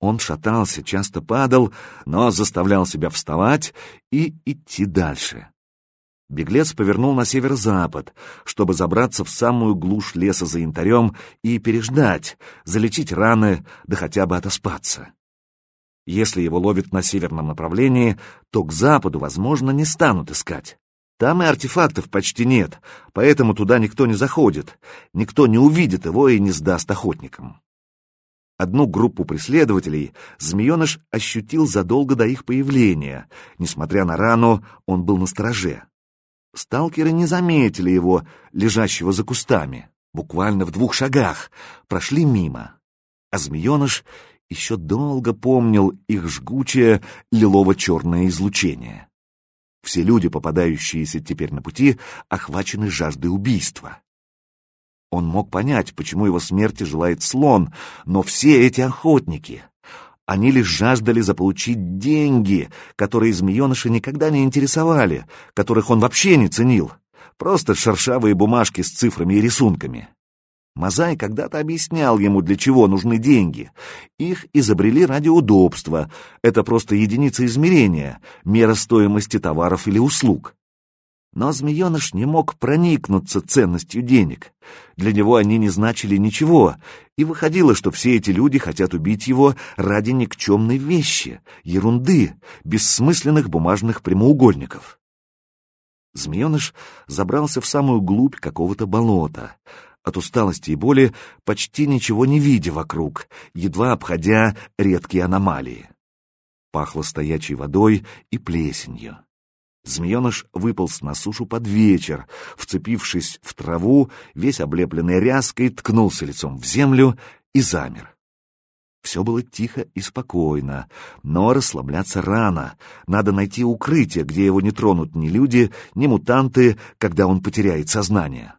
Он шатался, часто падал, но заставлял себя вставать и идти дальше. Беглец повернул на северо-запад, чтобы забраться в самую глушь леса за янтарем и переждать, залечить раны, да хотя бы отоспаться. Если его ловят на северном направлении, то к западу, возможно, не станут искать. Там и артефактов почти нет, поэтому туда никто не заходит, никто не увидит его и не сдаст охотникам. Одну группу преследователей змееныш ощутил задолго до их появления. Несмотря на рану, он был на стороже. Сталкеры не заметили его, лежащего за кустами, буквально в двух шагах, прошли мимо. А змееныш еще долго помнил их жгучее лилово-черное излучение. Все люди, попадающиеся теперь на пути, охвачены жаждой убийства. Он мог понять, почему его смерти желает слон, но все эти охотники, они лишь жаждали заполучить деньги, которые змееныши никогда не интересовали, которых он вообще не ценил. Просто шершавые бумажки с цифрами и рисунками. Мазай когда-то объяснял ему, для чего нужны деньги. Их изобрели ради удобства. Это просто единица измерения, мера стоимости товаров или услуг. Но змееныш не мог проникнуться ценностью денег. Для него они не значили ничего, и выходило, что все эти люди хотят убить его ради никчемной вещи, ерунды, бессмысленных бумажных прямоугольников. Змееныш забрался в самую глубь какого-то болота, от усталости и боли почти ничего не видя вокруг, едва обходя редкие аномалии. Пахло стоячей водой и плесенью. Змееныш выполз на сушу под вечер, вцепившись в траву, весь облепленный ряской, ткнулся лицом в землю и замер. Все было тихо и спокойно, но расслабляться рано. Надо найти укрытие, где его не тронут ни люди, ни мутанты, когда он потеряет сознание.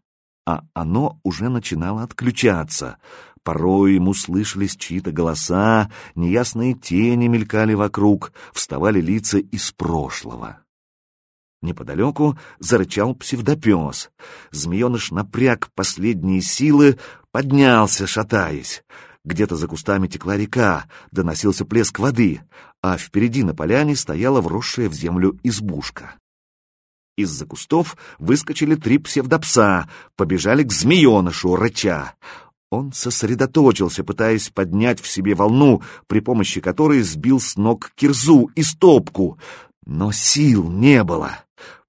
А оно уже начинало отключаться. Порой ему слышались чьи-то голоса, неясные тени мелькали вокруг, вставали лица из прошлого. Неподалеку зарычал псевдопес. Змееныш напряг последние силы, поднялся, шатаясь. Где-то за кустами текла река, доносился плеск воды, а впереди на поляне стояла вросшая в землю избушка. Из-за кустов выскочили три псевдопса, побежали к змеенышу, рыча. Он сосредоточился, пытаясь поднять в себе волну, при помощи которой сбил с ног кирзу и стопку, но сил не было.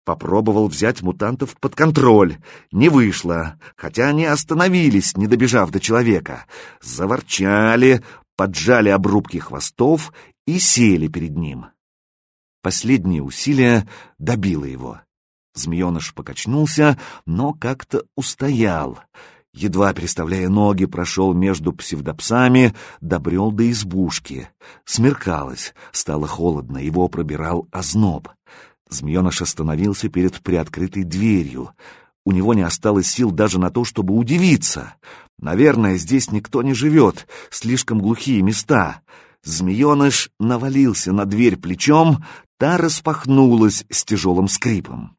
Попробовал взять мутантов под контроль. Не вышло, хотя они остановились, не добежав до человека. Заворчали, поджали обрубки хвостов и сели перед ним. Последнее усилие добило его. Змееныш покачнулся, но как-то устоял. Едва переставляя ноги, прошел между псевдопсами, добрел до избушки. Смеркалось, стало холодно, его пробирал озноб. Змееныш остановился перед приоткрытой дверью. У него не осталось сил даже на то, чтобы удивиться. Наверное, здесь никто не живет, слишком глухие места. Змееныш навалился на дверь плечом, та распахнулась с тяжелым скрипом.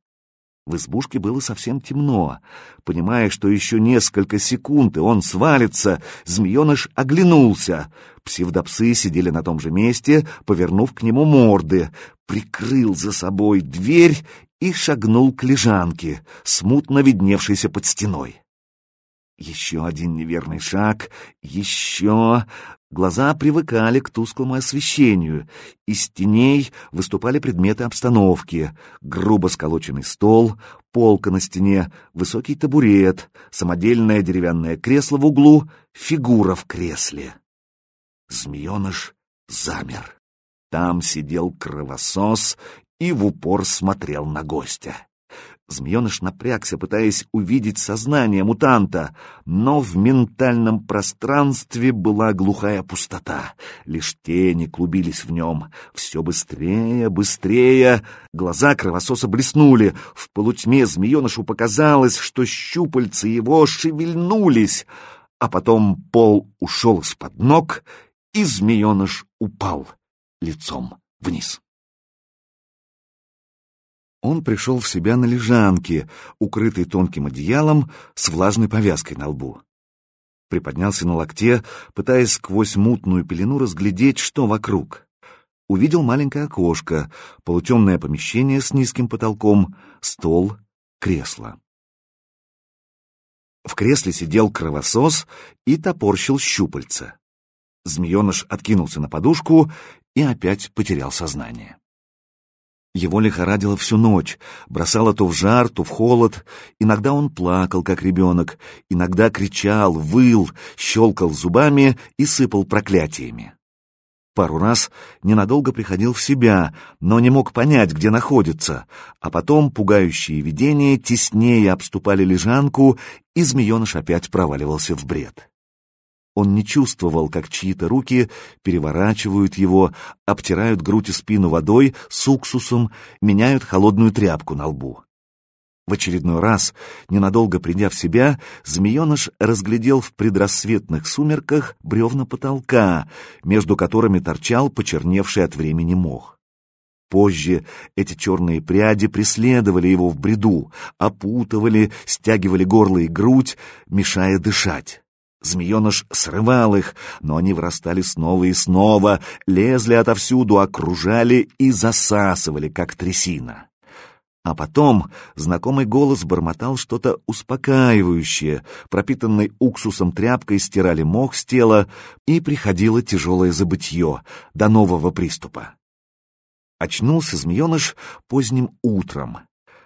В избушке было совсем темно. Понимая, что еще несколько секунд, и он свалится, змееныш оглянулся. Псевдопсы сидели на том же месте, повернув к нему морды, прикрыл за собой дверь и шагнул к лежанке, смутно видневшейся под стеной. Еще один неверный шаг, еще... Глаза привыкали к тусклому освещению. Из теней выступали предметы обстановки. Грубо сколоченный стол, полка на стене, высокий табурет, самодельное деревянное кресло в углу, фигура в кресле. Змееныш замер. Там сидел кровосос и в упор смотрел на гостя. Змееныш напрягся, пытаясь увидеть сознание мутанта, но в ментальном пространстве была глухая пустота. Лишь тени клубились в нем. Все быстрее, быстрее. Глаза кровососа блеснули. В полутьме змеенышу показалось, что щупальца его шевельнулись. А потом пол ушел из-под ног, и змееныш упал лицом вниз. Он пришел в себя на лежанке, укрытый тонким одеялом с влажной повязкой на лбу. Приподнялся на локте, пытаясь сквозь мутную пелену разглядеть, что вокруг. Увидел маленькое окошко, полутемное помещение с низким потолком, стол, кресло. В кресле сидел кровосос и топорщил щупальца. Змееныш откинулся на подушку и опять потерял сознание. Его лихорадило всю ночь, бросало то в жар, то в холод. Иногда он плакал, как ребенок, иногда кричал, выл, щелкал зубами и сыпал проклятиями. Пару раз ненадолго приходил в себя, но не мог понять, где находится, а потом пугающие видения теснее обступали лежанку, и змееныш опять проваливался в бред. Он не чувствовал, как чьи-то руки переворачивают его, обтирают грудь и спину водой с уксусом, меняют холодную тряпку на лбу. В очередной раз, ненадолго придя в себя, змееныш разглядел в предрассветных сумерках бревна потолка, между которыми торчал почерневший от времени мох. Позже эти черные пряди преследовали его в бреду, опутывали, стягивали горло и грудь, мешая дышать. Змееныш срывал их, но они вырастали снова и снова, лезли отовсюду, окружали и засасывали, как трясина. А потом знакомый голос бормотал что-то успокаивающее, пропитанной уксусом тряпкой стирали мох с тела, и приходило тяжелое забытье до нового приступа. Очнулся змееныш поздним утром.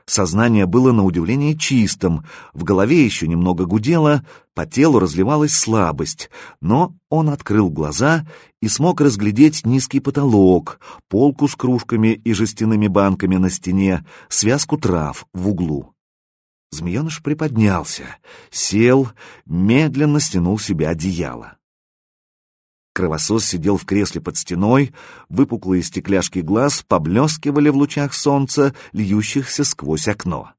Сознание было на удивление чистым, в голове еще немного гудело, по телу разливалась слабость, но он открыл глаза и смог разглядеть низкий потолок, полку с кружками и жестяными банками на стене, связку трав в углу. Змееныш приподнялся, сел, медленно стянул себе одеяло. Кровосос сидел в кресле под стеной, выпуклые стекляшки глаз поблескивали в лучах солнца, льющихся сквозь окно.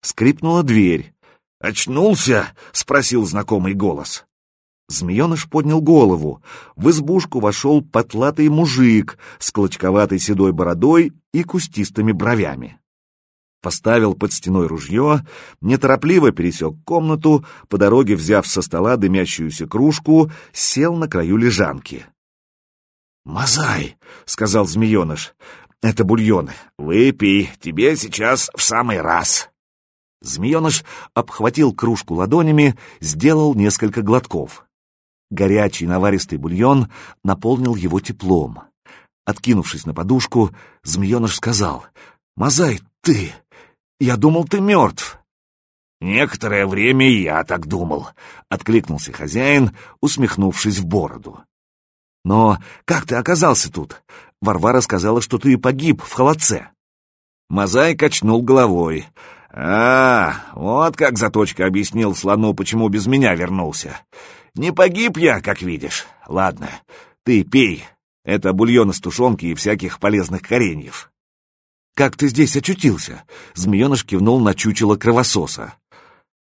Скрипнула дверь. «Очнулся?» — спросил знакомый голос. Змееныш поднял голову. В избушку вошел потлатый мужик с клочковатой седой бородой и кустистыми бровями поставил под стеной ружье, неторопливо пересек комнату, по дороге взяв со стола дымящуюся кружку, сел на краю лежанки. «Мазай!» — сказал змееныш. «Это бульон. Выпей, тебе сейчас в самый раз». Змееныш обхватил кружку ладонями, сделал несколько глотков. Горячий наваристый бульон наполнил его теплом. Откинувшись на подушку, змееныш сказал, «Мазай, ты! Я думал, ты мертв. Некоторое время я так думал, — откликнулся хозяин, усмехнувшись в бороду. Но как ты оказался тут? Варвара сказала, что ты погиб в холодце. Мозаик качнул головой. «А, вот как Заточка объяснил слону, почему без меня вернулся. Не погиб я, как видишь. Ладно, ты пей. Это бульон из тушенки и всяких полезных кореньев. «Как ты здесь очутился?» — змееныш кивнул на чучело кровососа.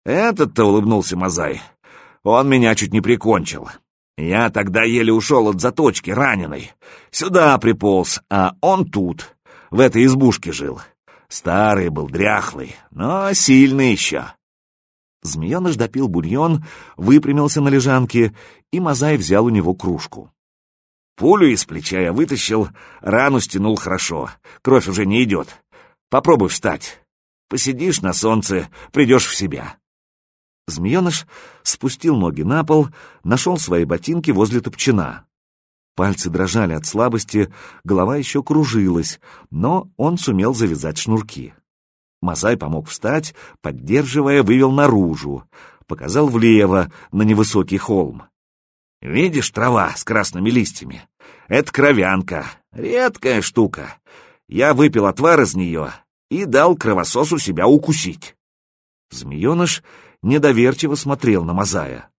«Этот-то», — улыбнулся Мазай, — «он меня чуть не прикончил. Я тогда еле ушел от заточки, раненый. Сюда приполз, а он тут, в этой избушке жил. Старый был, дряхлый, но сильный еще». Змееныш допил бульон, выпрямился на лежанке, и Мазай взял у него кружку. Пулю из плеча я вытащил, рану стянул хорошо. Кровь уже не идет. Попробуй встать. Посидишь на солнце, придешь в себя. Змееныш спустил ноги на пол, нашел свои ботинки возле топчина. Пальцы дрожали от слабости, голова еще кружилась, но он сумел завязать шнурки. Мазай помог встать, поддерживая, вывел наружу, показал влево, на невысокий холм. Видишь трава с красными листьями? Это кровянка, редкая штука. Я выпил отвар из нее и дал кровососу себя укусить. Змееныш недоверчиво смотрел на Мазая.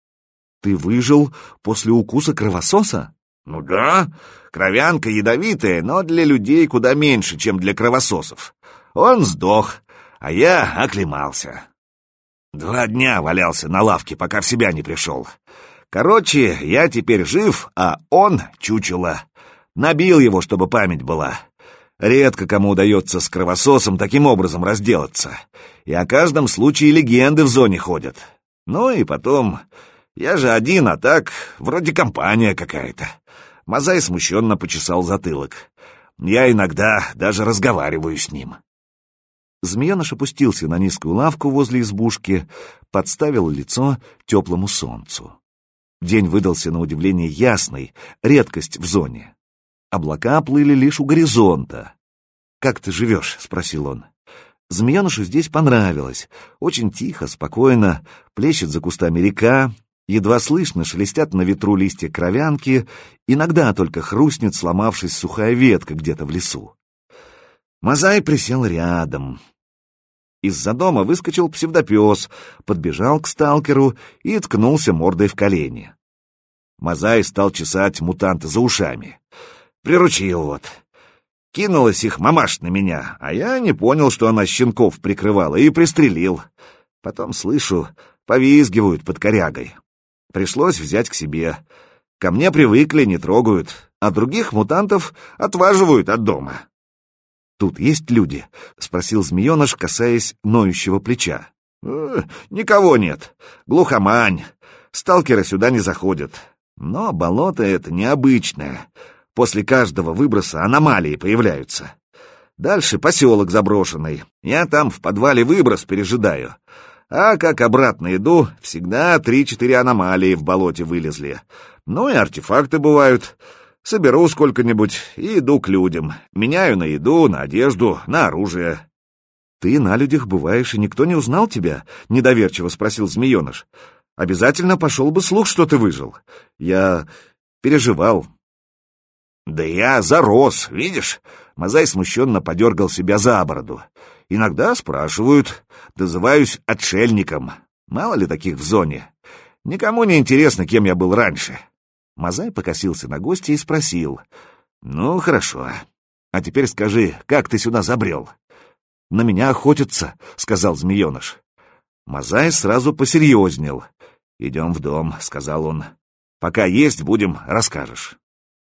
«Ты выжил после укуса кровососа?» «Ну да, кровянка ядовитая, но для людей куда меньше, чем для кровососов. Он сдох, а я оклемался. Два дня валялся на лавке, пока в себя не пришел. Короче, я теперь жив, а он — чучело. Набил его, чтобы память была. Редко кому удается с кровососом таким образом разделаться. И о каждом случае легенды в зоне ходят. Ну и потом, Я же один, а так, вроде компания какая-то. Мазай смущенно почесал затылок. Я иногда даже разговариваю с ним. Змееныш опустился на низкую лавку возле избушки, подставил лицо теплому солнцу. День выдался на удивление ясный, редкость в зоне. Облака плыли лишь у горизонта. «Как ты живешь?» — спросил он. Змеенышу здесь понравилось. Очень тихо, спокойно, плещет за кустами река, едва слышно шелестят на ветру листья кровянки, иногда только хрустнет, сломавшись сухая ветка где-то в лесу. Мазай присел рядом, из-за дома выскочил псевдопес, подбежал к сталкеру и ткнулся мордой в колени. Мазай стал чесать мутанта за ушами. Приручил вот. Кинулась их мамаш на меня, а я не понял, что она щенков прикрывала, и пристрелил. Потом, слышу, повизгивают под корягой. Пришлось взять к себе. Ко мне привыкли, не трогают, а других мутантов отваживают от дома. «Тут есть люди?» — спросил змееныш, касаясь ноющего плеча. «Э, «Никого нет. Глухомань. Сталкеры сюда не заходят. Но болото это необычное. После каждого выброса аномалии появляются. Дальше поселок заброшенный. Я там в подвале выброс пережидаю. А как обратно иду, всегда три-четыре аномалии в болоте вылезли. Ну и артефакты бывают. Соберу сколько-нибудь и иду к людям. Меняю на еду, на одежду, на оружие. «Ты на людях бываешь, и никто не узнал тебя?» — недоверчиво спросил змееныш. «Обязательно пошел бы слух, что ты выжил. Я переживал». «Да я зарос, видишь?» Мазай смущенно подергал себя за бороду. «Иногда спрашивают, дозываюсь отшельником. Мало ли таких в зоне. Никому не интересно, кем я был раньше. Мазай покосился на гостя и спросил. «Ну, хорошо. А теперь скажи, как ты сюда забрел?» «На меня охотятся», — сказал змееныш. Мазай сразу посерьезнел. «Идем в дом», — сказал он. «Пока есть будем, расскажешь».